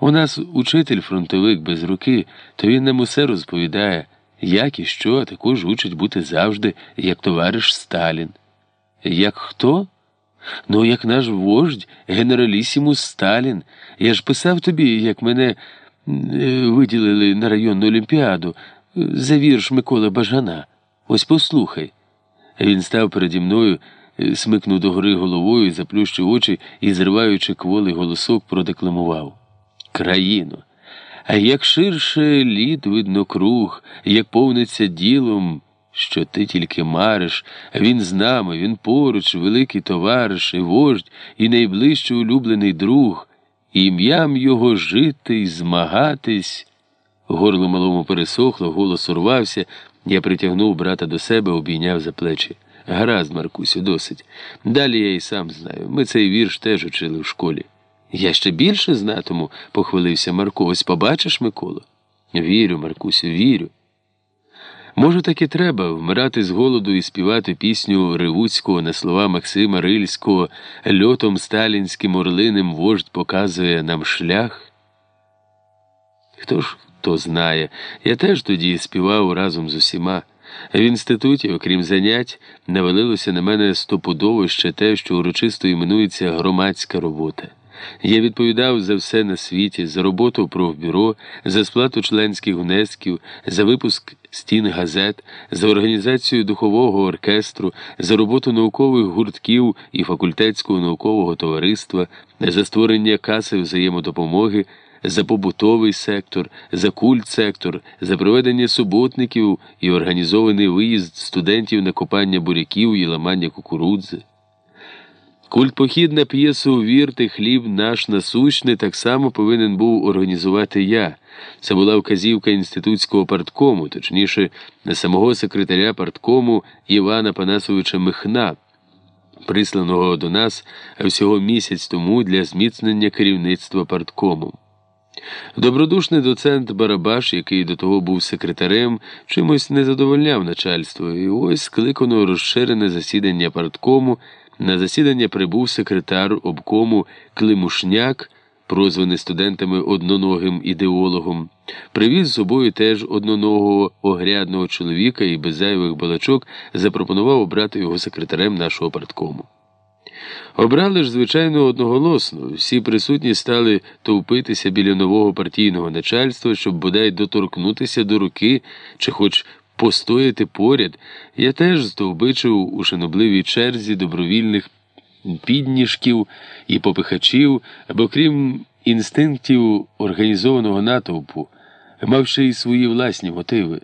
У нас учитель фронтовик без руки, то він нам усе розповідає, як і що, а також учить бути завжди, як товариш Сталін. Як хто? Ну, як наш вождь, генералісімус Сталін. Я ж писав тобі, як мене е, виділили на районну олімпіаду е, за вірш Миколи Бажана. Ось послухай. Він став переді мною, е, смикнув догори головою, заплющив очі і, зриваючи кволий голосок, продекламував Країно. А як ширше лід видно круг, як повниться ділом, що ти тільки мариш, він з нами, він поруч, великий товариш, і вождь, і найближчий улюблений друг, і ім'ям його жити й змагатись. Горло малому пересохло, голос урвався. Я притягнув брата до себе, обійняв за плечі. Гаразд, Маркусю, досить. Далі я і сам знаю. Ми цей вірш теж учили в школі. Я ще більше знатиму, похвалився Марко. Ось побачиш, Миколо? Вірю, Маркусю, вірю. Може, так і треба вмирати з голоду і співати пісню Ривуцького на слова Максима Рильського, льотом сталінським орлиним вождь показує нам шлях. Хто ж хто знає, я теж тоді співав разом з усіма. В інституті, окрім занять, навалилося на мене стопудово ще те, що урочисто іменується громадська робота. Я відповідав за все на світі, за роботу в профбюро, за сплату членських внесків, за випуск стін газет, за організацію духового оркестру, за роботу наукових гуртків і факультетського наукового товариства, за створення каси взаємодопомоги, за побутовий сектор, за культсектор, за проведення суботників і організований виїзд студентів на копання буряків і ламання кукурудзи. Культпохід на п'єсу «Вірте, хліб наш насущний» так само повинен був організувати я. Це була вказівка інститутського парткому, точніше, самого секретаря парткому Івана Панасовича Михна, присланого до нас всього місяць тому для зміцнення керівництва парткому. Добродушний доцент Барабаш, який до того був секретарем, чимось не задовольняв начальство, і ось скликано розширене засідання парткому. На засідання прибув секретар обкому Климушняк, прозваний студентами одноногим ідеологом, привіз з собою теж одноногого огрядного чоловіка і без зайвих балачок запропонував обрати його секретарем нашого парткому. Обрали ж, звичайно, одноголосно. Всі присутні стали товпитися біля нового партійного начальства, щоб бодай доторкнутися до руки чи хоч постояти поряд, я теж здовбичив у шанобливій черзі добровільних підніжків і попихачів, бо крім інстинктів організованого натовпу, мав ще й свої власні мотиви.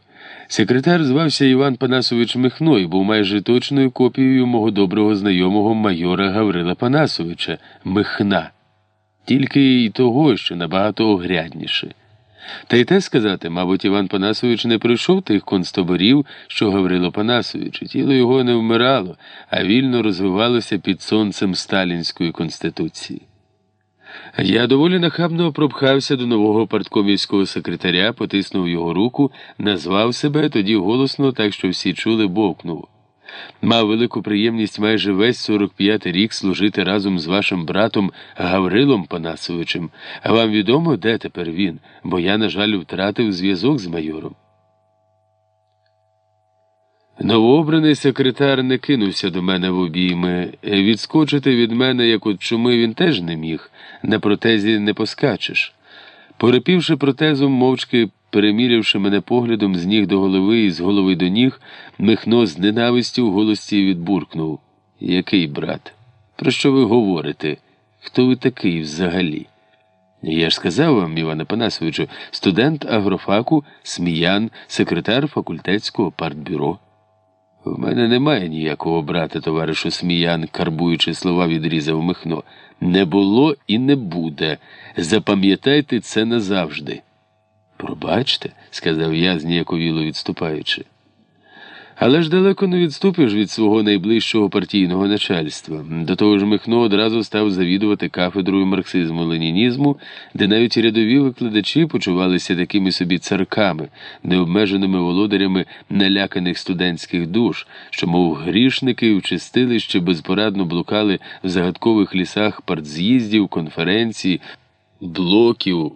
Секретар звався Іван Панасович Михно і був майже точною копією мого доброго знайомого майора Гаврила Панасовича Михна, тільки й того, що набагато огрядніше. Та й те сказати, мабуть, Іван Панасович не пройшов тих концтоборів, що Гаврило Панасович, тіло його не вмирало, а вільно розвивалося під сонцем сталінської конституції. Я доволі нахабно пропхався до нового парткомівського секретаря, потиснув його руку, назвав себе тоді голосно, так що всі чули, бовкнув. Мав велику приємність майже весь 45-й рік служити разом з вашим братом Гаврилом Панасовичем. А вам відомо, де тепер він, бо я, на жаль, втратив зв'язок з майором. Новообраний секретар не кинувся до мене в обійми. Відскочити від мене, як от чуми, він теж не міг. На протезі не поскачеш. Порепівши протезом, мовчки перемірявши мене поглядом з ніг до голови і з голови до ніг, Михно з ненавистю в голосі відбуркнув. Який брат? Про що ви говорите? Хто ви такий взагалі? Я ж сказав вам, Іване Панасовичу, студент агрофаку, сміян, секретар факультетського партбюро. В мене немає ніякого брата, товаришу Сміян, карбуючи слова, відрізав Михно. Не було і не буде. Запам'ятайте це назавжди. Пробачте, сказав я, зніяковіло відступаючи. Але ж далеко не відступиш від свого найближчого партійного начальства. До того ж, Михно одразу став завідувати кафедрою марксизму ленінізму, де навіть рядові викладачі почувалися такими собі царками, необмеженими володарями наляканих студентських душ, що, мов грішники, в чистилище безпорадно блукали в загадкових лісах партз'їздів, конференцій, блоків.